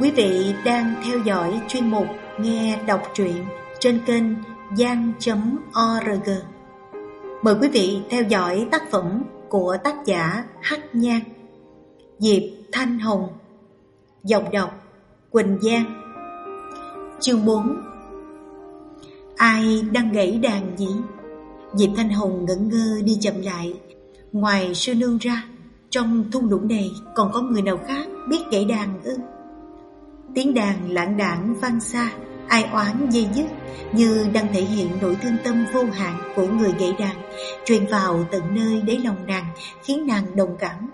Quý vị đang theo dõi chuyên mục Nghe đọc truyện trên kênh gian.org. Mời quý vị theo dõi tác phẩm của tác giả Hắc Nhan, Diệp Thanh Hồng, giọng đọc Quỳnh Giang. Chương 4 Ai đang gãy đàn gì? Diệp Thanh Hồng ngẩn ngơ đi chậm lại. Ngoài sư nương ra, trong thung lũng này còn có người nào khác biết gãy đàn ư? Tiếng đàn lãng đảng vang xa, ai oán dây dứt như đang thể hiện nỗi thương tâm vô hạn của người gãy đàn, truyền vào tận nơi đáy lòng nàng, khiến nàng đồng cảm.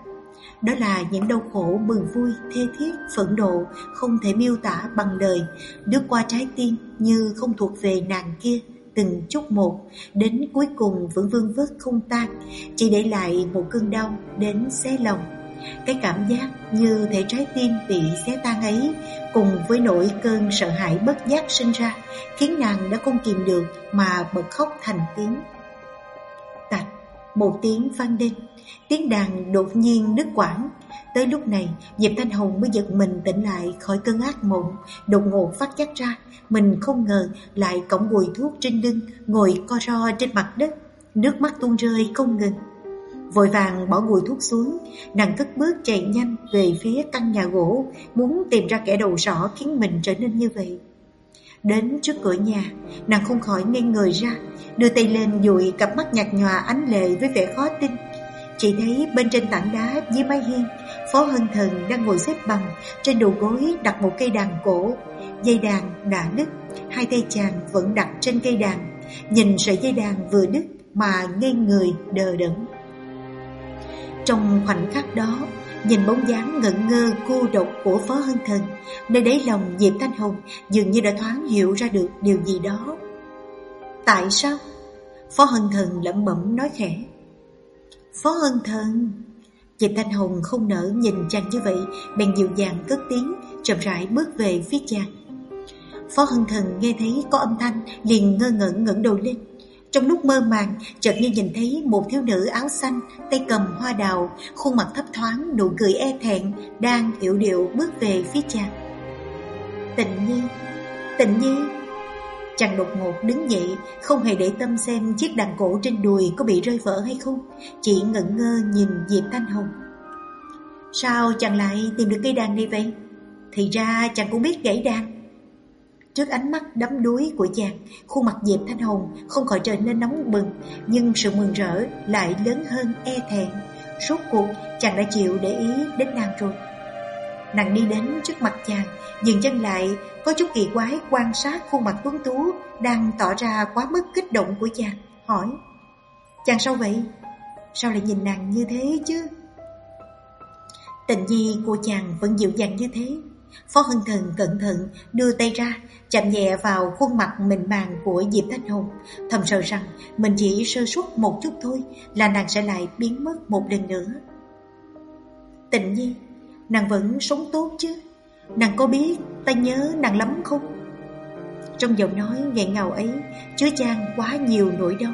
Đó là những đau khổ mừng vui, thê thiết, phẫn nộ, không thể miêu tả bằng lời, Đứt qua trái tim như không thuộc về nàng kia, từng chút một, đến cuối cùng vẫn vương vất không tan, chỉ để lại một cơn đau đến xé lòng. Cái cảm giác như thể trái tim bị xé tan ấy cùng với nỗi cơn sợ hãi bất giác sinh ra khiến nàng đã không kìm được mà bật khóc thành tiếng. Tạch, một tiếng vang lên, tiếng đàn đột nhiên đứt quãng. Tới lúc này, Diệp Thanh Hồng mới giật mình tỉnh lại khỏi cơn ác mộng, đột ngột phát giác ra, mình không ngờ lại cõng gùi thuốc trên lưng, ngồi co ro trên mặt đất, nước mắt tuôn rơi không ngừng. Vội vàng bỏ gùi thuốc xuống. Nàng cất bước chạy nhanh về phía căn nhà gỗ, Muốn tìm ra kẻ đầu sỏ khiến mình trở nên như vậy. Đến trước cửa nhà, Nàng không khỏi ngây người ra, Đưa tay lên dụi cặp mắt nhạt nhòa ánh lệ với vẻ khó tin. Chỉ thấy bên trên tảng đá dưới mái hiên, Phó Hân Thần đang ngồi xếp bằng, Trên đầu gối đặt một cây đàn cổ. Dây đàn đã đứt Hai tay chàng vẫn đặt trên cây đàn, Nhìn sợi dây đàn vừa đứt Mà ngây người đờ đẫn trong khoảnh khắc đó, nhìn bóng dáng ngẩn ngơ cô độc của Phó Hân Thần, nơi đáy lòng Diệp Thanh Hồng dường như đã thoáng hiểu ra được điều gì đó. Tại sao? Phó Hân Thần lẩm bẩm nói khẽ. Phó Hân Thần... Diệp Thanh Hồng không nỡ nhìn chàng như vậy, bèn dịu dàng cất tiếng, chậm rãi bước về phía chàng. Phó Hân Thần nghe thấy có âm thanh, liền ngơ ngẩn ngẩng đầu lên. Trong lúc mơ màng, chợt như nhìn thấy một thiếu nữ áo xanh, tay cầm hoa đào, khuôn mặt thấp thoáng, nụ cười e thẹn, đang hiểu điệu bước về phía chàng. Tịnh Nhi, Tịnh Nhi. Chàng đột ngột đứng dậy, không hề để tâm xem chiếc đàn cổ trên đùi có bị rơi vỡ hay không, chỉ ngẩn ngơ nhìn Diệp Thanh Hồng. Sao chàng lại tìm được cây đàn này vậy? Thì ra chàng cũng biết gãy đàn. Trước ánh mắt đắm đuối của chàng, khuôn mặt Diệp Thanh Hồng không khỏi trở nên nóng bừng, nhưng sự mừng rỡ lại lớn hơn e thẹn. Suốt cuộc, chàng đã chịu để ý đến nàng rồi. Nàng đi đến trước mặt chàng, dừng chân lại, có chút kỳ quái quan sát khuôn mặt tuấn tú đang tỏ ra quá mức kích động của chàng, hỏi. Chàng sao vậy? Sao lại nhìn nàng như thế chứ? Tình di của chàng vẫn dịu dàng như thế, Phó hưng Thần cẩn thận đưa tay ra, chạm nhẹ vào khuôn mặt mịn màng của Diệp Thanh Hồng, thầm sợ rằng mình chỉ sơ suất một chút thôi là nàng sẽ lại biến mất một lần nữa. Tịnh nhi, nàng vẫn sống tốt chứ? Nàng có biết ta nhớ nàng lắm không? Trong giọng nói nghẹn ngào ấy chứa chan quá nhiều nỗi đau.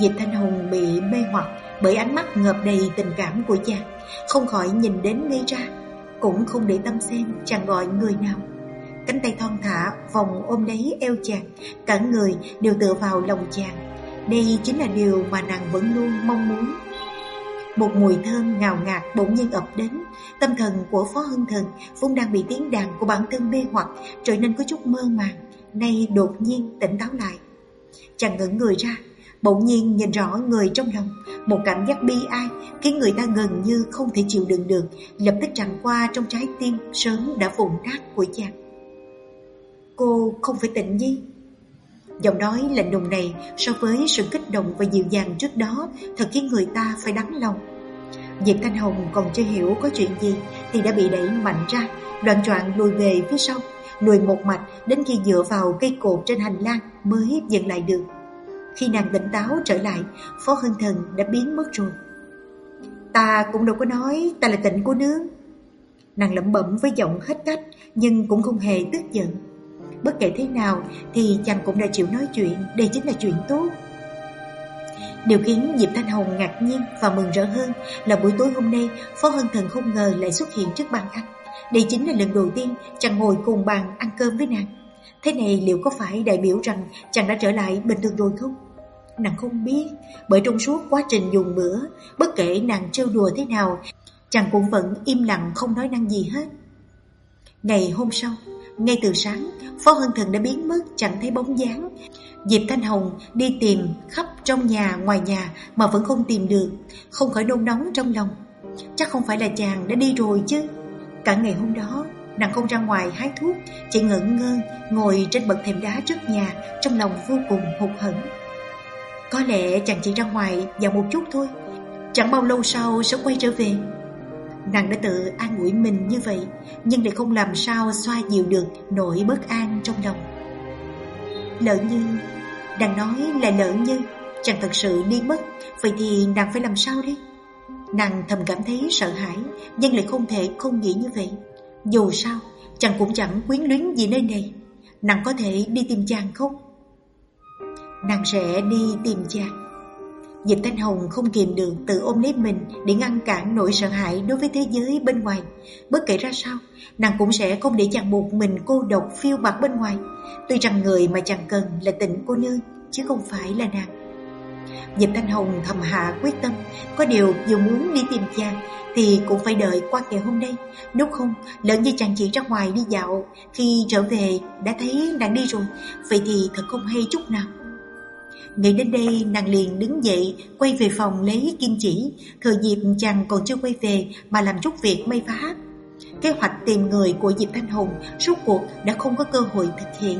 Diệp Thanh Hồng bị mê hoặc bởi ánh mắt ngập đầy tình cảm của chàng, không khỏi nhìn đến ngây ra cũng không để tâm xem chàng gọi người nào. Cánh tay thon thả, vòng ôm lấy eo chàng, Cả người đều tựa vào lòng chàng. Đây chính là điều mà nàng vẫn luôn mong muốn. Một mùi thơm ngào ngạt bỗng nhiên ập đến. Tâm thần của Phó Hưng Thần Vốn đang bị tiếng đàn của bản thân mê hoặc, Trở nên có chút mơ màng. Nay đột nhiên tỉnh táo lại. Chàng ngẩn người ra Bỗng nhiên nhìn rõ người trong lòng, Một cảm giác bi ai, Khiến người ta gần như không thể chịu đựng được, Lập tức tràn qua trong trái tim Sớm đã vụn nát của chàng. Cô không phải tỉnh gì? Giọng nói lạnh lùng này So với sự kích động và dịu dàng trước đó Thật khiến người ta phải đắng lòng. Diệp Thanh Hồng còn chưa hiểu có chuyện gì Thì đã bị đẩy mạnh ra Đoạn choạng lùi về phía sau, Lùi một mạch đến khi dựa vào cây cột trên hành lang Mới dừng lại được khi nàng tỉnh táo trở lại, Phó Hân Thần đã biến mất rồi Ta cũng đâu có nói Ta là tịnh của nương Nàng lẩm bẩm với giọng hết cách, Nhưng cũng không hề tức giận Bất kể thế nào Thì chàng cũng đã chịu nói chuyện, Đây chính là chuyện tốt Điều khiến Diệp Thanh Hồng ngạc nhiên và mừng rỡ hơn là buổi tối hôm nay, Phó Hân Thần không ngờ lại xuất hiện trước bàn ăn. Đây chính là lần đầu tiên chàng ngồi cùng bàn ăn cơm với nàng. Thế này liệu có phải đại biểu rằng chàng đã trở lại bình thường rồi không? Nàng không biết, bởi trong suốt quá trình dùng bữa, bất kể nàng trêu đùa thế nào, chàng cũng vẫn im lặng không nói năng gì hết. Ngày hôm sau, ngay từ sáng, Phó Hân Thần đã biến mất chẳng thấy bóng dáng. Diệp Thanh Hồng đi tìm khắp trong nhà ngoài nhà mà vẫn không tìm được, không khỏi nôn nóng trong lòng. Chắc không phải là chàng đã đi rồi chứ. Cả ngày hôm đó, nàng không ra ngoài hái thuốc, chỉ ngẩn ngơ ngồi trên bậc thềm đá trước nhà trong lòng vô cùng hụt hẫng. Có lẽ chàng chỉ ra ngoài vào một chút thôi, chẳng bao lâu sau sẽ quay trở về. Nàng đã tự an ủi mình như vậy Nhưng lại không làm sao xoa dịu được nỗi bất an trong lòng. Lỡ như Đang nói là lỡ như Chàng thật sự đi mất Vậy thì nàng phải làm sao đi Nàng thầm cảm thấy sợ hãi Nhưng lại không thể không nghĩ như vậy. Dù sao chàng cũng chẳng quyến luyến gì nơi này. Nàng có thể đi tìm chàng không? Nàng sẽ đi tìm cha. Diệp Thanh Hồng không kìm được tự ôm lấy mình để ngăn cản nỗi sợ hãi đối với thế giới bên ngoài. Bất kể ra sao, nàng cũng sẽ không để chàng buộc mình cô độc phiêu bạc bên ngoài. Tuy rằng người mà chàng cần là tình cô nương, chứ không phải là nàng. Diệp Thanh Hồng thầm hạ quyết tâm, có điều dù muốn đi tìm chàng thì cũng phải đợi qua ngày hôm nay. Nếu không, lỡ như chàng chỉ ra ngoài đi dạo, khi trở về đã thấy nàng đi rồi, vậy thì thật không hay chút nào. Nghĩ đến đây, nàng liền đứng dậy, Quay về phòng lấy kim chỉ. Thời dịp chàng còn chưa quay về Mà làm chút việc may vá. Kế hoạch tìm người của Diệp Thanh Hùng Suốt cuộc đã không có cơ hội thực hiện.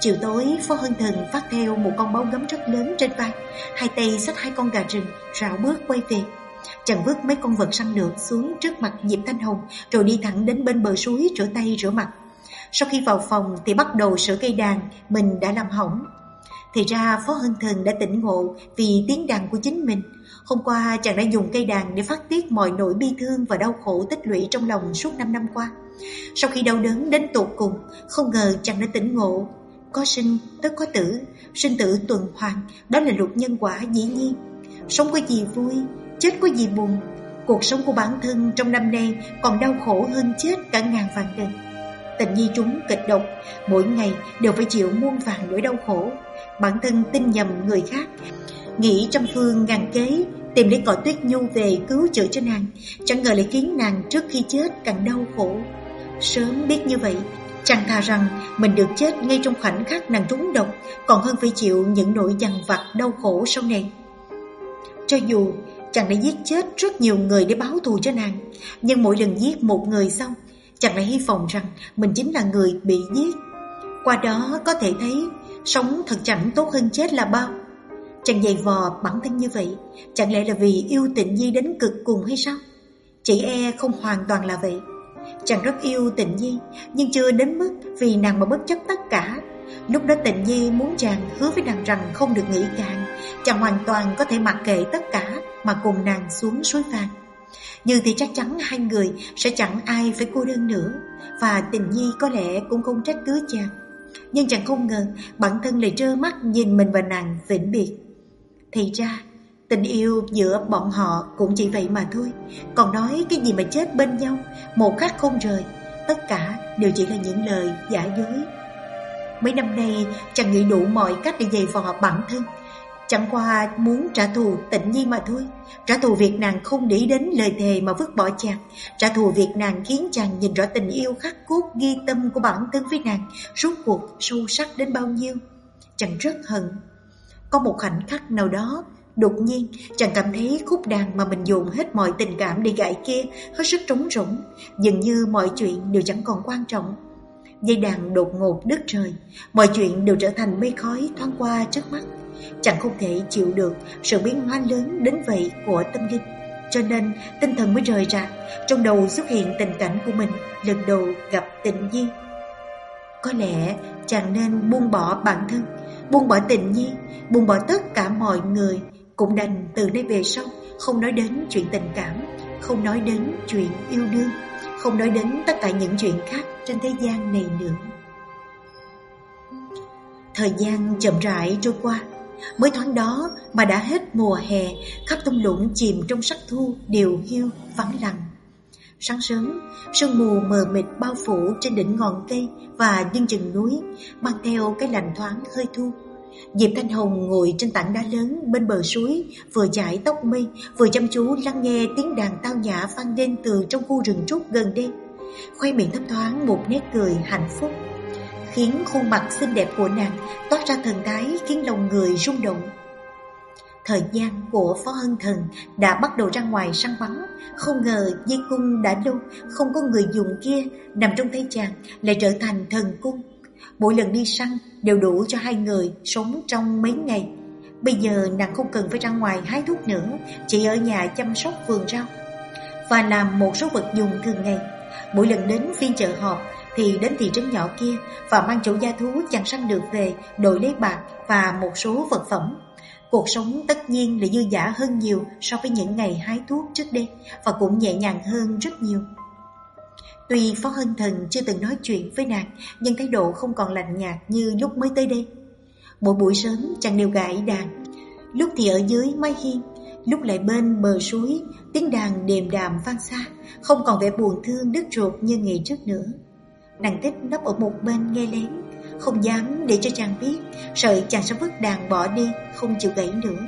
Chiều tối, Phó Hân Thần phát theo Một con báo gấm rất lớn trên vai. Hai tay xách hai con gà rừng, Rảo bước quay về. Chàng vứt mấy con vật săn được xuống trước mặt Diệp Thanh Hùng, Rồi đi thẳng đến bên bờ suối rửa tay rửa mặt. Sau khi vào phòng thì bắt đầu sửa cây đàn Mình đã làm hỏng thì ra Phó Hân Thần đã tỉnh ngộ vì tiếng đàn của chính mình. Hôm qua chàng đã dùng cây đàn để phát tiết mọi nỗi bi thương và đau khổ tích lũy trong lòng suốt 5 năm qua. Sau khi đau đớn đến tột cùng, không ngờ chàng đã tỉnh ngộ. Có sinh, tất có tử, sinh tử tuần hoàn, đó là luật nhân quả dĩ nhiên. Sống có gì vui, chết có gì buồn. Cuộc sống của bản thân trong năm nay còn đau khổ hơn chết cả ngàn vạn lần. Tình nhi chúng kịch độc, mỗi ngày đều phải chịu muôn vàng nỗi đau khổ. Bản thân tin nhầm người khác nghĩ trăm phương ngàn kế tìm lấy cỏ tuyết nhu về cứu chữa cho nàng chẳng ngờ lại khiến nàng trước khi chết càng đau khổ. Sớm biết như vậy chàng thà rằng mình được chết ngay trong khoảnh khắc nàng trúng độc còn hơn phải chịu những nỗi dằn vặt đau khổ sau này. Cho dù chàng đã giết chết rất nhiều người để báo thù cho nàng nhưng mỗi lần giết một người xong chàng lại hy vọng rằng mình chính là người bị giết? Qua đó có thể thấy Sống thật chẳng tốt hơn chết là bao. Chàng dày vò bản thân như vậy Chẳng lẽ là vì yêu tịnh Nhi đến cực cùng hay sao? Chị e không hoàn toàn là vậy. Chàng rất yêu tịnh Nhi Nhưng chưa đến mức vì nàng mà bất chấp tất cả. Lúc đó tịnh Nhi muốn chàng hứa với nàng rằng không được nghĩ càng, Chàng hoàn toàn có thể mặc kệ tất cả Mà cùng nàng xuống suối vàng. Như thì chắc chắn hai người sẽ chẳng ai phải cô đơn nữa Và tình Nhi có lẽ cũng không trách cứ chàng nhưng chẳng không ngờ bản thân lại trơ mắt nhìn mình và nàng vĩnh biệt. Thì ra, tình yêu giữa bọn họ cũng chỉ vậy mà thôi. Còn nói cái gì mà chết bên nhau, một khắc không rời, tất cả đều chỉ là những lời giả dối. Mấy năm nay, chẳng nghĩ đủ mọi cách để dày vò bản thân. Chẳng qua muốn trả thù tịnh nhi mà thôi. Trả thù việc nàng không để đến lời thề mà vứt bỏ chàng. Trả thù việc nàng khiến chàng nhìn rõ tình yêu khắc cốt ghi tâm của bản thân với nàng. Rốt cuộc sâu sắc đến bao nhiêu? Chàng rất hận. Có một khoảnh khắc nào đó, Đột nhiên, chàng cảm thấy khúc đàn mà mình dồn hết mọi tình cảm để gãi kia Hết sức trống rỗng. Dường như mọi chuyện đều chẳng còn quan trọng. Dây đàn đột ngột đứt trời, Mọi chuyện đều trở thành mây khói thoáng qua trước mắt. Chẳng không thể chịu được sự biến hóa lớn đến vậy của tâm linh. Cho nên, tinh thần mới rời rạc, Trong đầu xuất hiện tình cảnh của mình, lần đầu gặp tình nhi. Có lẽ chàng nên buông bỏ bản thân, Buông bỏ tình nhi, Buông bỏ tất cả mọi người. Cũng đành từ nay về sau, Không nói đến chuyện tình cảm, Không nói đến chuyện yêu đương. Không nói đến tất cả những chuyện khác trên thế gian này nữa. Thời gian chậm rãi trôi qua. Mới thoáng đó mà đã hết mùa hè Khắp thung lũng chìm trong sắc thu Điều hiu vắng lặng. Sáng sớm, sương mù mờ mịt bao phủ trên đỉnh ngọn cây và những chừng núi, mang theo cái lạnh thoáng hơi thu. Diệp Thanh Hồng ngồi trên tảng đá lớn bên bờ suối, vừa chải tóc mây, vừa chăm chú lắng nghe tiếng đàn tao nhã vang lên từ trong khu rừng trúc gần đây. Khoe miệng thấp thoáng một nét cười hạnh phúc, khiến khuôn mặt xinh đẹp của nàng toát ra thần thái khiến lòng người rung động. Thời gian của Phó Hân Thần đã bắt đầu ra ngoài săn bắn, không ngờ dây cung đã lâu không có người dùng kia nằm trong tay chàng lại trở thành thần cung. Mỗi lần đi săn đều đủ cho hai người sống trong mấy ngày. Bây giờ nàng không cần phải ra ngoài hái thuốc nữa, chỉ ở nhà chăm sóc vườn rau và làm một số vật dùng thường ngày. Mỗi lần đến phiên chợ họp thì đến thị trấn nhỏ kia và mang chỗ gia thú chẳng săn được về đổi lấy bạc và một số vật phẩm. Cuộc sống tất nhiên là dư dả hơn nhiều so với những ngày hái thuốc trước đây và cũng nhẹ nhàng hơn rất nhiều. Tuy Phó Hân Thần chưa từng nói chuyện với nàng nhưng thái độ không còn lạnh nhạt như lúc mới tới đây. Mỗi buổi sớm chàng đều gãi đàn, lúc thì ở dưới mái hiên, lúc lại bên bờ suối, tiếng đàn đềm đàm vang xa, không còn vẻ buồn thương đứt ruột như ngày trước nữa. Nàng thích nấp ở một bên nghe lén, không dám để cho chàng biết, sợ chàng sẽ vứt đàn bỏ đi, không chịu gãy nữa.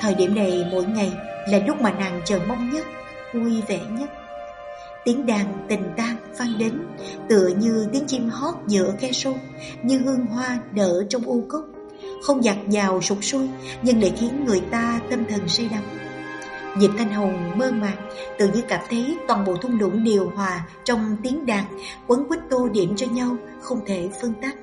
Thời điểm này mỗi ngày là lúc mà nàng chờ mong nhất, vui vẻ nhất. Tiếng đàn tình tang vang đến, tựa như tiếng chim hót giữa khe sông, như hương hoa nở trong u cốc, không giặt vào sụt sôi, nhưng lại khiến người ta tâm thần say đắm. Diệp Thanh Hồng mơ màng, tự như cảm thấy toàn bộ thung lũng điều hòa trong tiếng đàn, quấn quýt tô điểm cho nhau, không thể phân tách.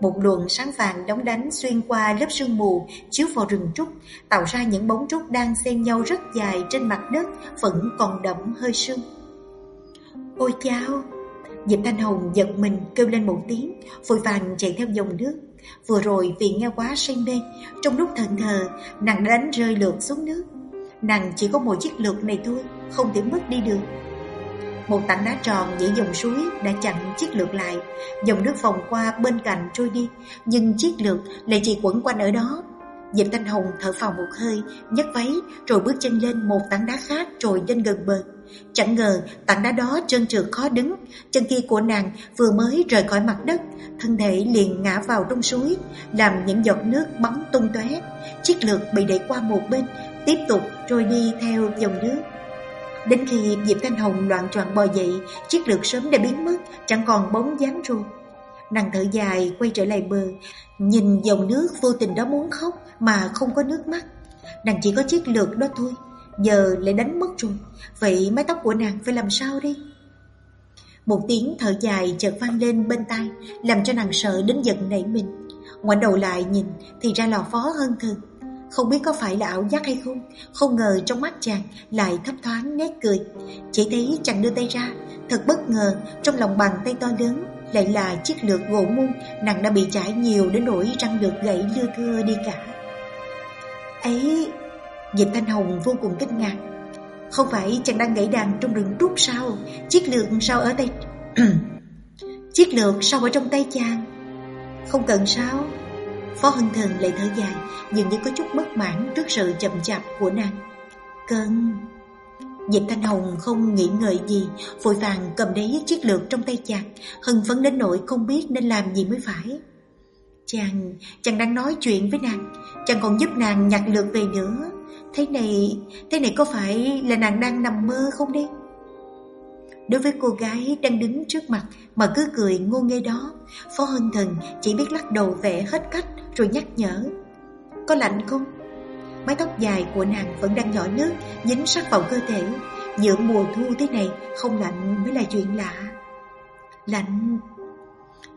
Một luồng sáng vàng đóng đánh xuyên qua lớp sương mù chiếu vào rừng trúc, tạo ra những bóng trúc đang xen nhau rất dài trên mặt đất, vẫn còn đậm hơi sương. Ôi chao! Diệp Thanh Hồng giật mình kêu lên một tiếng, vội vàng chạy theo dòng nước. Vừa rồi vì nghe quá say mê, trong lúc thần thờ, nàng đã đánh rơi lượt xuống nước. Nàng chỉ có một chiếc lược này thôi Không thể mất đi được Một tảng đá tròn giữa dòng suối Đã chặn chiếc lược lại Dòng nước vòng qua bên cạnh trôi đi Nhưng chiếc lược lại chỉ quẩn quanh ở đó Diệp Thanh Hồng thở phào một hơi nhấc váy rồi bước chân lên một tảng đá khác Rồi lên gần bờ Chẳng ngờ tảng đá đó trơn trượt khó đứng Chân kia của nàng vừa mới rời khỏi mặt đất Thân thể liền ngã vào trong suối Làm những giọt nước bắn tung tóe Chiếc lược bị đẩy qua một bên tiếp tục trôi đi theo dòng nước. Đến khi Diệp Thanh Hồng loạn choạng bò dậy, chiếc lược sớm đã biến mất, chẳng còn bóng dáng rồi. Nàng thở dài quay trở lại bờ, nhìn dòng nước vô tình đó muốn khóc mà không có nước mắt. Nàng chỉ có chiếc lược đó thôi, giờ lại đánh mất rồi, vậy mái tóc của nàng phải làm sao đi? Một tiếng thở dài chợt vang lên bên tai, làm cho nàng sợ đến giận nảy mình. Ngoảnh đầu lại nhìn thì ra lò phó hơn thường không biết có phải là ảo giác hay không Không ngờ trong mắt chàng lại thấp thoáng nét cười Chỉ thấy chàng đưa tay ra Thật bất ngờ trong lòng bàn tay to lớn Lại là chiếc lược gỗ muôn Nàng đã bị chảy nhiều đến nỗi răng được gãy lưa thưa đi cả Ấy Diệp Thanh Hồng vô cùng kinh ngạc Không phải chàng đang gãy đàn trong rừng trúc sao Chiếc lược sao ở tay Chiếc lược sao ở trong tay chàng Không cần sao Phó Hân Thần lại thở dài, dường như có chút bất mãn trước sự chậm chạp của nàng. cần. Diệp Thanh Hồng không nghĩ ngợi gì, vội vàng cầm lấy chiếc lược trong tay chàng, hân phấn đến nỗi không biết nên làm gì mới phải. Chàng, chàng đang nói chuyện với nàng, chàng còn giúp nàng nhặt lược về nữa. Thế này, thế này có phải là nàng đang nằm mơ không đi? Đối với cô gái đang đứng trước mặt mà cứ cười ngô nghê đó, Phó Hân Thần chỉ biết lắc đầu vẽ hết cách rồi nhắc nhở. Có lạnh không? Mái tóc dài của nàng vẫn đang nhỏ nước, dính sát vào cơ thể. Giữa mùa thu thế này, không lạnh mới là chuyện lạ. Lạnh...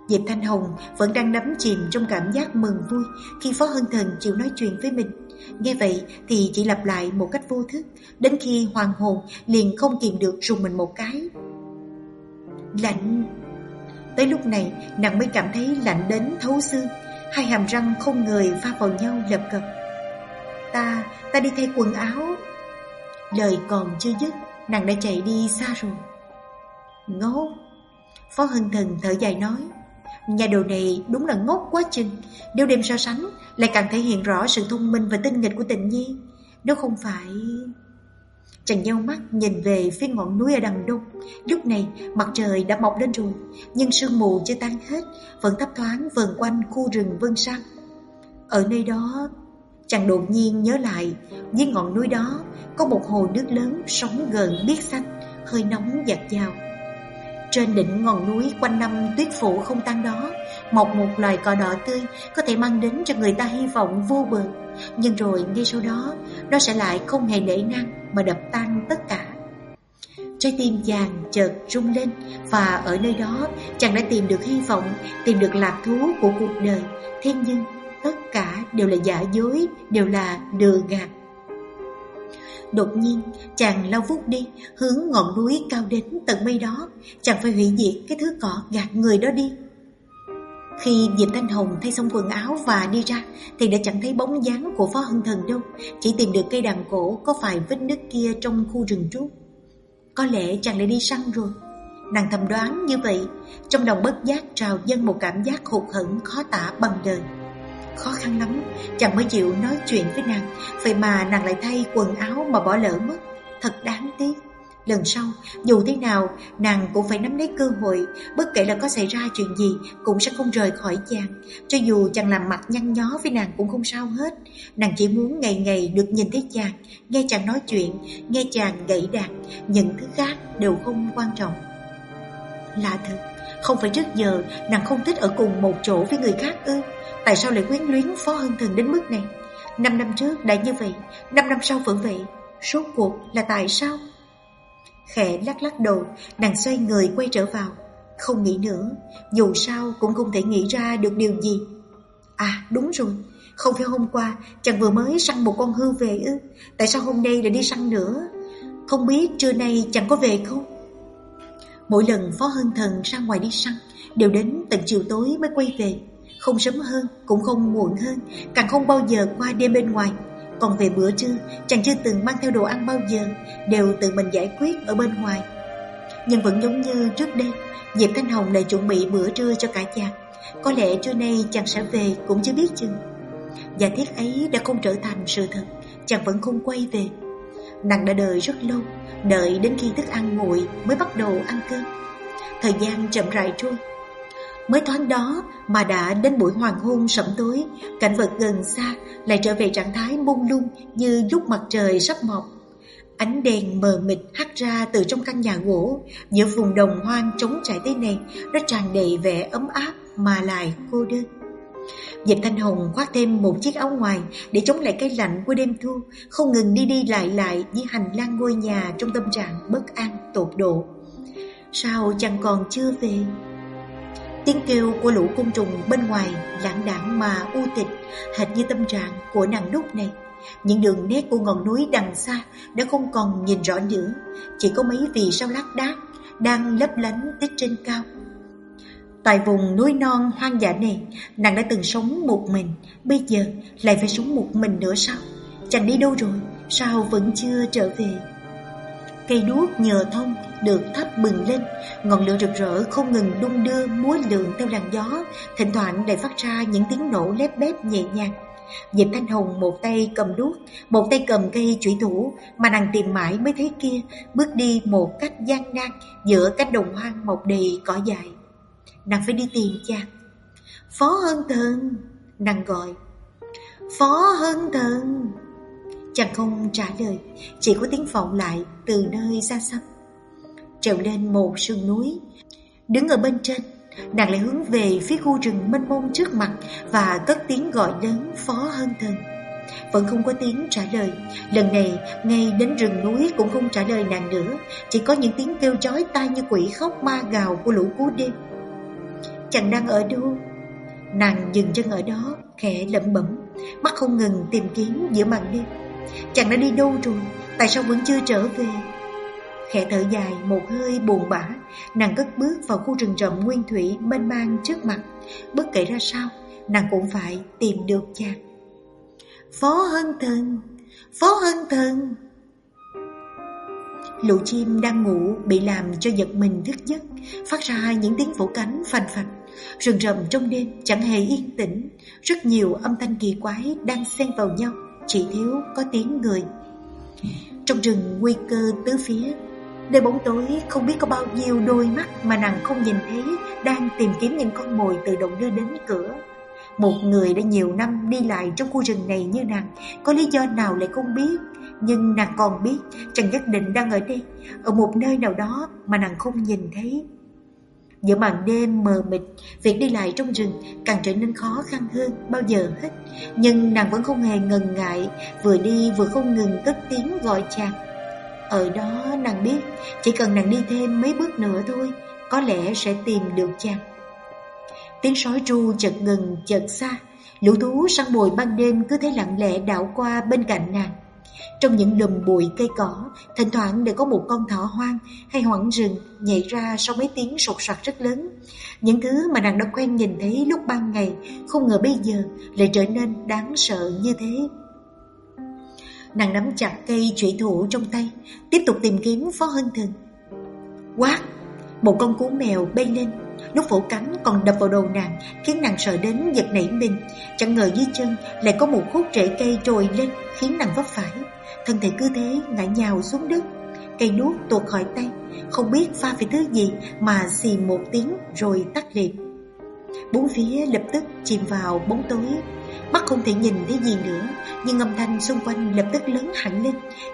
Diệp Thanh Hồng vẫn đang đắm chìm trong cảm giác mừng vui khi Phó Hân Thần chịu nói chuyện với mình. Nghe vậy thì chỉ lặp lại một cách vô thức, đến khi hoàng hồn liền không kìm được rùng mình một cái. Lạnh... Tới lúc này nàng mới cảm thấy lạnh đến thấu xương Hai hàm răng không người pha vào nhau lập cập. Ta, ta đi thay quần áo. Lời còn chưa dứt Nàng đã chạy đi xa rồi. Ngốc. Phó Hân Thần thở dài nói. Nhà đồ này đúng là ngốc quá chừng. Nếu đem so sánh, Lại càng thể hiện rõ sự thông minh và tinh nghịch của tình nhi. Nếu không phải, Chàng nhau mắt nhìn về phía ngọn núi ở đằng đông. Lúc này, mặt trời đã mọc lên rồi, Nhưng sương mù chưa tan hết, Vẫn thấp thoáng vần quanh khu rừng vân sang Ở nơi đó, Chàng đột nhiên nhớ lại, Dưới ngọn núi đó Có một hồ nước lớn sóng gần biếc xanh, Hơi nóng giặt dào. Trên đỉnh ngọn núi quanh năm tuyết phủ không tan đó, Mọc một loài cỏ đỏ tươi Có thể mang đến cho người ta hy vọng vô bờ. Nhưng rồi ngay sau đó, Nó sẽ lại không hề nể năng Mà đập tan tất cả. Trái tim chàng chợt rung lên Và ở nơi đó, chàng đã tìm được hy vọng, Tìm được lạc thú của cuộc đời. Thế nhưng, tất cả đều là giả dối, Đều là lừa gạt. Đột nhiên chàng lao vút đi Hướng ngọn núi cao đến tận mây đó Chàng phải hủy diệt cái thứ cỏ gạt người đó đi khi Diệp Thanh Hồng thay xong quần áo và đi ra thì đã chẳng thấy bóng dáng của Phó hưng Thần đâu, chỉ tìm được cây đàn cổ có phải vết nứt kia trong khu rừng trúc. Có lẽ chàng lại đi săn rồi. Nàng thầm đoán như vậy, trong lòng bất giác trào dâng một cảm giác hụt hẫng khó tả bằng đời. Khó khăn lắm, chàng mới chịu nói chuyện với nàng, vậy mà nàng lại thay quần áo mà bỏ lỡ mất. Thật đáng tiếc. Lần sau, dù thế nào, nàng cũng phải nắm lấy cơ hội, bất kể là có xảy ra chuyện gì, cũng sẽ không rời khỏi chàng. Cho dù chàng làm mặt nhăn nhó với nàng cũng không sao hết. Nàng chỉ muốn ngày ngày được nhìn thấy chàng, nghe chàng nói chuyện, nghe chàng gãy đàn, những thứ khác đều không quan trọng. Lạ thật, không phải trước giờ nàng không thích ở cùng một chỗ với người khác ư? Tại sao lại quyến luyến Phó Hân Thần đến mức này? Năm năm trước đã như vậy, năm năm sau vẫn vậy. Suốt cuộc là tại sao? Khẽ lắc lắc đầu, nàng xoay người quay trở vào. Không nghĩ nữa, dù sao cũng không thể nghĩ ra được điều gì. À đúng rồi, không phải hôm qua chàng vừa mới săn một con hươu về ư? Tại sao hôm nay lại đi săn nữa? Không biết trưa nay chàng có về không? Mỗi lần Phó Hân Thần ra ngoài đi săn Đều đến tận chiều tối mới quay về Không sớm hơn, cũng không muộn hơn Càng không bao giờ qua đêm bên ngoài còn về bữa trưa, chàng chưa từng mang theo đồ ăn bao giờ, đều tự mình giải quyết ở bên ngoài. Nhưng vẫn giống như trước đây, Diệp Thanh Hồng lại chuẩn bị bữa trưa cho cả chàng. Có lẽ trưa nay chàng sẽ về cũng chưa biết chừng. Giả thiết ấy đã không trở thành sự thật, chàng vẫn không quay về. Nàng đã đợi rất lâu, đợi đến khi thức ăn nguội mới bắt đầu ăn cơm. Thời gian chậm rãi trôi, Mới thoáng đó mà đã đến buổi hoàng hôn sẩm tối, cảnh vật gần xa lại trở về trạng thái mông lung như lúc mặt trời sắp mọc. Ánh đèn mờ mịt hắt ra từ trong căn nhà gỗ, giữa vùng đồng hoang trống trải thế này, nó tràn đầy vẻ ấm áp mà lại cô đơn. Diệp Thanh Hồng khoác thêm một chiếc áo ngoài để chống lại cái lạnh của đêm thu, không ngừng đi đi lại lại với hành lang ngôi nhà trong tâm trạng bất an tột độ. Sao chẳng còn chưa về? Tiếng kêu của lũ côn trùng bên ngoài lãng đảng mà u tịch, hệt như tâm trạng của nàng lúc này. Những đường nét của ngọn núi đằng xa đã không còn nhìn rõ nữa, chỉ có mấy vì sao lác đác đang lấp lánh tích trên cao. Tại vùng núi non hoang dã này, nàng đã từng sống một mình, bây giờ lại phải sống một mình nữa sao? chàng đi đâu rồi, sao vẫn chưa trở về? Cây đuốc nhờ thông được thắp bừng lên, ngọn lửa rực rỡ không ngừng đung đưa múa lượn theo làn gió, thỉnh thoảng lại phát ra những tiếng nổ lép bép nhẹ nhàng. Diệp Thanh Hồng một tay cầm đuốc, một tay cầm cây chủy thủ mà nàng tìm mãi mới thấy kia, bước đi một cách gian nan giữa cánh đồng hoang mọc đầy cỏ dại. Nàng phải đi tìm cha. Phó Hân Thần, nàng gọi. Phó Hân Thần. Chàng không trả lời, chỉ có tiếng vọng lại từ nơi xa xăm. Trèo lên một sườn núi, đứng ở bên trên, nàng lại hướng về phía khu rừng mênh mông trước mặt và cất tiếng gọi lớn phó hơn thần. Vẫn không có tiếng trả lời Lần này ngay đến rừng núi cũng không trả lời nàng nữa Chỉ có những tiếng kêu chói tai như quỷ khóc ma gào của lũ cú đêm Chàng đang ở đâu? Nàng dừng chân ở đó, Khẽ lẩm bẩm, Mắt không ngừng tìm kiếm giữa màn đêm. Chàng đã đi đâu rồi? Tại sao vẫn chưa trở về? Khẽ thở dài, một hơi buồn bã, Nàng cất bước vào khu rừng rậm nguyên thủy Mênh mang trước mặt. Bất kể ra sao, Nàng cũng phải tìm được chàng. Phó hân thần! Phó hân thần! Lũ chim đang ngủ bị làm cho giật mình thức giấc, Phát ra những tiếng vỗ cánh phành phạch. Rừng rậm trong đêm chẳng hề yên tĩnh. Rất nhiều âm thanh kỳ quái đang xen vào nhau, chỉ thiếu có tiếng người. Trong rừng nguy cơ tứ phía Nơi bóng tối không biết có bao nhiêu đôi mắt Mà nàng không nhìn thấy Đang tìm kiếm những con mồi tự động đưa đến cửa. Một người đã nhiều năm đi lại trong khu rừng này như nàng, Có lý do nào lại không biết? Nhưng nàng còn biết, Chàng nhất định đang ở đây, Ở một nơi nào đó mà nàng không nhìn thấy. Giữa màn đêm mờ mịt, việc đi lại trong rừng càng trở nên khó khăn hơn bao giờ hết. Nhưng nàng vẫn không hề ngần ngại, vừa đi vừa không ngừng cất tiếng gọi chàng. Ở đó nàng biết, chỉ cần nàng đi thêm mấy bước nữa thôi, có lẽ sẽ tìm được chàng. Tiếng sói tru chợt gần chợt xa, lũ thú săn mồi ban đêm cứ thế lặng lẽ đảo qua bên cạnh nàng. Trong những đùm bụi cây cỏ, thỉnh thoảng đều có một con thỏ hoang hay hoảng rừng nhảy ra sau mấy tiếng sột soạt rất lớn. Những thứ mà nàng đã quen nhìn thấy lúc ban ngày, không ngờ bây giờ lại trở nên đáng sợ như thế. Nàng nắm chặt cây trụy thủ trong tay, tiếp tục tìm kiếm Phó Hân Thần. Quát! Một con cú mèo bay lên, lúc phủ cánh còn đập vào đầu nàng, khiến nàng sợ đến giật nảy mình. Chẳng ngờ dưới chân lại có một khúc rễ cây trồi lên, khiến nàng vấp phải. Thân thể cứ thế ngã nhào xuống đất. Cây đuốc tuột khỏi tay Không biết pha phải thứ gì Mà xì một tiếng rồi tắt liệm Bốn phía lập tức chìm vào bóng tối. Mắt không thể nhìn thấy gì nữa Nhưng âm thanh xung quanh lập tức lớn hẳn lên.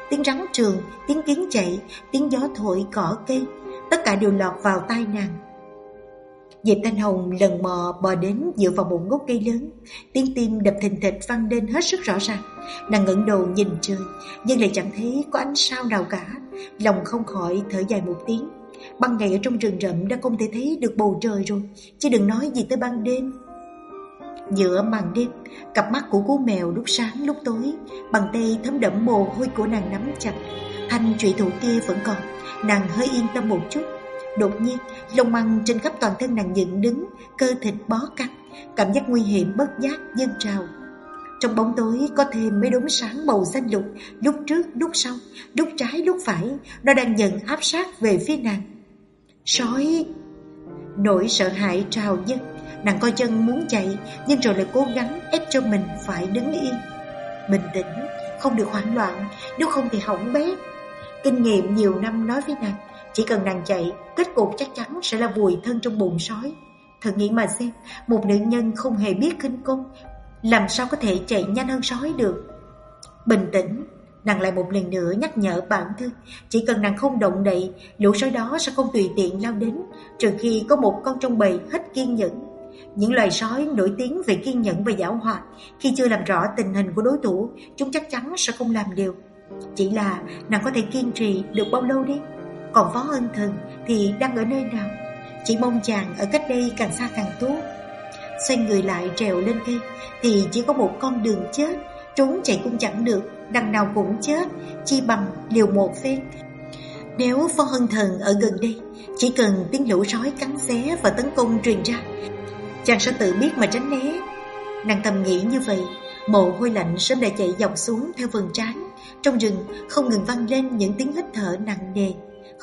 Tiếng rắn trường, tiếng kiến chạy Tiếng gió thổi cỏ cây Tất cả đều lọt vào tai nàng. Diệp Thanh Hồng lần mò bò đến dựa vào một gốc cây lớn. Tiếng tim đập thình thịch vang lên hết sức rõ ràng. Nàng ngẩng đầu nhìn trời, Nhưng lại chẳng thấy có ánh sao nào cả. Lòng không khỏi thở dài một tiếng. Ban ngày ở trong rừng rậm đã không thể thấy được bầu trời rồi. Chứ đừng nói gì tới ban đêm. Giữa màn đêm, Cặp mắt của cú mèo lúc sáng lúc tối, Bàn tay thấm đẫm mồ hôi của nàng nắm chặt. Thanh trụy thủ kia vẫn còn. Nàng hơi yên tâm một chút. Đột nhiên, lông măng trên khắp toàn thân nàng dựng đứng, cơ thịt bó căng, cảm giác nguy hiểm bất giác dâng trào. Trong bóng tối có thêm mấy đốm sáng màu xanh lục, lúc trước, lúc sau, lúc trái, lúc phải, nó đang dần áp sát về phía nàng. Sói! Nỗi sợ hãi trào dâng, nàng coi chân muốn chạy, nhưng rồi lại cố gắng ép cho mình phải đứng yên. Bình tĩnh, không được hoảng loạn, nếu không thì hỏng bét. Kinh nghiệm nhiều năm nói với nàng, chỉ cần nàng chạy, kết cục chắc chắn sẽ là vùi thân trong bụng sói. thử nghĩ mà xem, một nữ nhân không hề biết kinh công, làm sao có thể chạy nhanh hơn sói được. Bình tĩnh, nàng lại một lần nữa nhắc nhở bản thân, chỉ cần nàng không động đậy, lũ sói đó sẽ không tùy tiện lao đến, trừ khi có một con trong bầy hết kiên nhẫn. Những loài sói nổi tiếng về kiên nhẫn và giảo hoạt, khi chưa làm rõ tình hình của đối thủ, chúng chắc chắn sẽ không làm điều. Chỉ là nàng có thể kiên trì được bao lâu đi? Còn Phó Ân Thần thì đang ở nơi nào? Chỉ mong chàng ở cách đây càng xa càng tốt. Xoay người lại trèo lên cây Thì chỉ có một con đường chết. Trốn chạy cũng chẳng được, Đằng nào cũng chết, Chi bằng liều một phen. Nếu Phó Hân Thần ở gần đây, Chỉ cần tiếng lũ sói cắn xé Và tấn công truyền ra, Chàng sẽ tự biết mà tránh né. Nàng thầm nghĩ như vậy, Mồ hôi lạnh sớm đã chạy dọc xuống theo vườn trán. Trong rừng không ngừng vang lên những tiếng hít thở nặng nề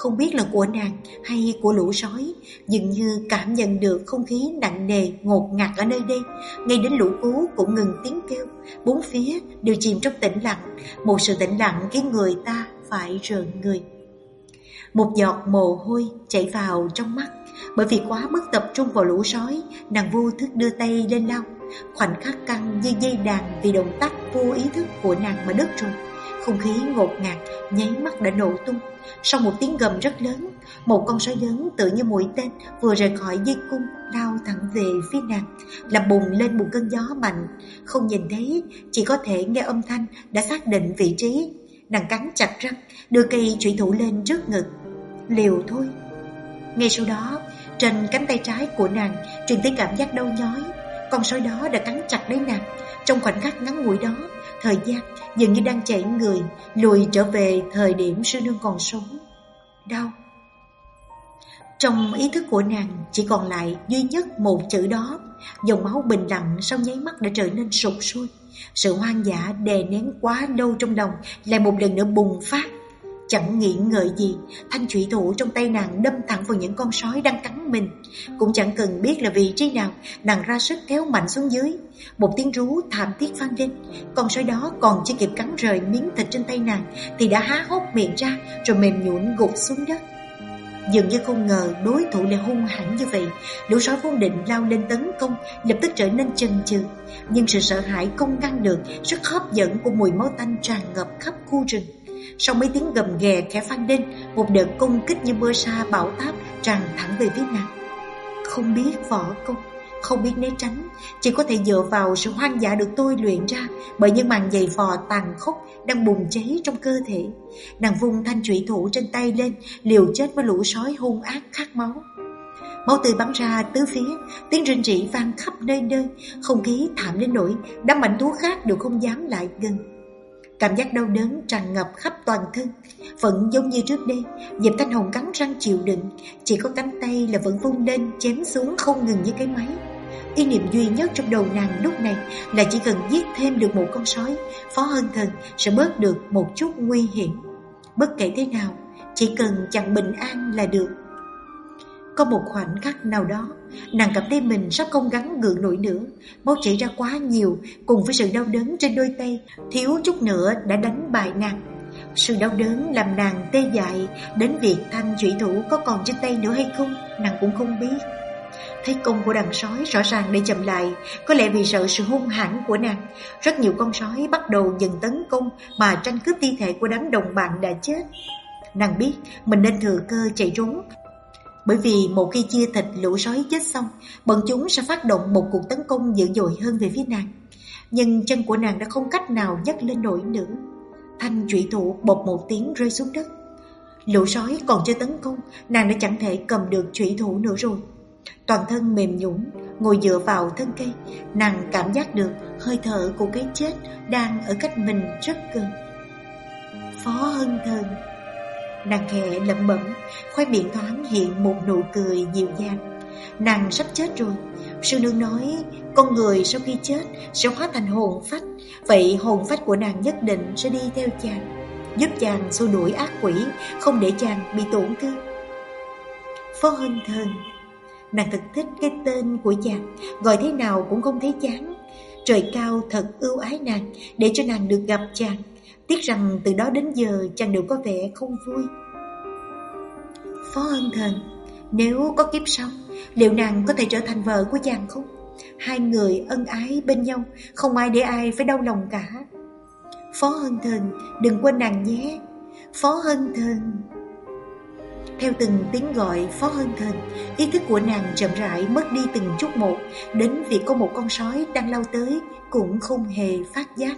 không biết là của nàng hay của lũ sói, dường như cảm nhận được không khí nặng nề, ngột ngạt ở nơi đây. Ngay đến lũ cú cũng ngừng tiếng kêu, bốn phía đều chìm trong tĩnh lặng, một sự tĩnh lặng khiến người ta phải rợn người. Một giọt mồ hôi chảy vào trong mắt, bởi vì quá mất tập trung vào lũ sói, nàng vô thức đưa tay lên lau. Khoảnh khắc căng như dây đàn vì động tác vô ý thức của nàng mà đứt rồi. Không khí ngột ngạt, nháy mắt đã nổ tung. Sau một tiếng gầm rất lớn, một con sói lớn tự như mũi tên vừa rời khỏi dây cung lao thẳng về phía nàng, làm bùng lên một cơn gió mạnh. Không nhìn thấy, chỉ có thể nghe âm thanh đã xác định vị trí. Nàng cắn chặt răng, đưa cây trụy thủ lên trước ngực. Liều thôi. Ngay sau đó, trên cánh tay trái của nàng truyền tới cảm giác đau nhói. Con sói đó đã cắn chặt lấy nàng. Trong khoảnh khắc ngắn ngủi đó, Thời gian, dường như đang chảy người, Lùi trở về thời điểm sư nương còn sống. Đau. Trong ý thức của nàng, Chỉ còn lại duy nhất một chữ đó, Dòng máu bình lặng Sau nháy mắt đã trở nên sụp sôi. Sự hoang dã đè nén quá lâu trong lòng Lại một lần nữa bùng phát. Chẳng nghĩ ngợi gì, thanh thủy thủ trong tay nàng đâm thẳng vào những con sói đang cắn mình. Cũng chẳng cần biết là vị trí nào, nàng ra sức kéo mạnh xuống dưới. Một tiếng rú thảm thiết vang lên, con sói đó còn chưa kịp cắn rời miếng thịt trên tay nàng thì đã há hốc miệng ra rồi mềm nhũn gục xuống đất. Dường như không ngờ đối thủ lại hung hãn như vậy Lũ sói vốn định lao lên tấn công Lập tức trở nên chần chừ Nhưng sự sợ hãi không ngăn được Sức hấp dẫn của mùi máu tanh tràn ngập khắp khu rừng sau mấy tiếng gầm ghè khẽ phan đinh, Một đợt công kích như mưa sa bão táp Tràn thẳng về phía nàng Không biết võ công không biết né tránh, chỉ có thể dựa vào sự hoang dã được tôi luyện ra bởi những màn giày vò tàn khốc đang bùng cháy trong cơ thể. Nàng vung thanh trụy thủ trên tay lên, liều chết với lũ sói hung ác khát máu. Máu tươi bắn ra tứ phía, tiếng rinh rỉ vang khắp nơi nơi, không khí thảm đến nỗi đám mạnh thú khác đều không dám lại gần. Cảm giác đau đớn, tràn ngập khắp toàn thân. Vẫn giống như trước đây, Diệp Thanh Hồng cắn răng chịu đựng. Chỉ có cánh tay là vẫn vung lên, Chém xuống không ngừng như cái máy. Ý niệm duy nhất trong đầu nàng lúc này Là chỉ cần giết thêm được một con sói, Phó Hân Thần sẽ bớt được một chút nguy hiểm. Bất kể thế nào, Chỉ cần chặn bình an là được có một khoảnh khắc nào đó, nàng cảm thấy mình sắp không gắn gượng nổi nữa. Máu chảy ra quá nhiều, cùng với sự đau đớn trên đôi tay, thiếu chút nữa đã đánh bại nàng. Sự đau đớn làm nàng tê dại, đến việc thanh trụy thủ có còn trên tay nữa hay không, nàng cũng không biết. Thấy công của đàn sói rõ ràng để chậm lại, có lẽ vì sợ sự hung hãn của nàng. Rất nhiều con sói bắt đầu dần tấn công mà tranh cướp thi thể của đám đồng bạn đã chết. Nàng biết mình nên thừa cơ chạy trốn bởi vì một khi chia thịt lũ sói chết xong, bọn chúng sẽ phát động một cuộc tấn công dữ dội hơn về phía nàng. Nhưng chân của nàng đã không cách nào nhấc lên nổi nữa. Thanh trụy thủ bột một tiếng rơi xuống đất. Lũ sói còn chưa tấn công, nàng đã chẳng thể cầm được trụy thủ nữa rồi. Toàn thân mềm nhũn, ngồi dựa vào thân cây, nàng cảm giác được hơi thở của cái chết đang ở cách mình rất gần. Phó Hân Thần Nàng khẽ lẩm bẩm Khoai miệng thoáng hiện một nụ cười dịu dàng. Nàng sắp chết rồi. Sư nương nói, Con người sau khi chết sẽ hóa thành hồn phách. Vậy hồn phách của nàng nhất định sẽ đi theo chàng, Giúp chàng xua đuổi ác quỷ, Không để chàng bị tổn thương. Phó Hân Thần, Nàng thật thích cái tên của chàng, Gọi thế nào cũng không thấy chán. Trời cao thật ưu ái nàng, Để cho nàng được gặp chàng. Tiếc rằng từ đó đến giờ chàng đều có vẻ không vui. Phó ân thần Nếu có kiếp sau, Liệu nàng có thể trở thành vợ của chàng không? Hai người ân ái bên nhau, Không ai để ai phải đau lòng cả. Phó ân Thần Đừng quên nàng nhé. Phó ân Thần Theo từng tiếng gọi, Phó ân Thần Ý thức của nàng chậm rãi mất đi từng chút một, Đến việc có một con sói đang lao tới Cũng không hề phát giác.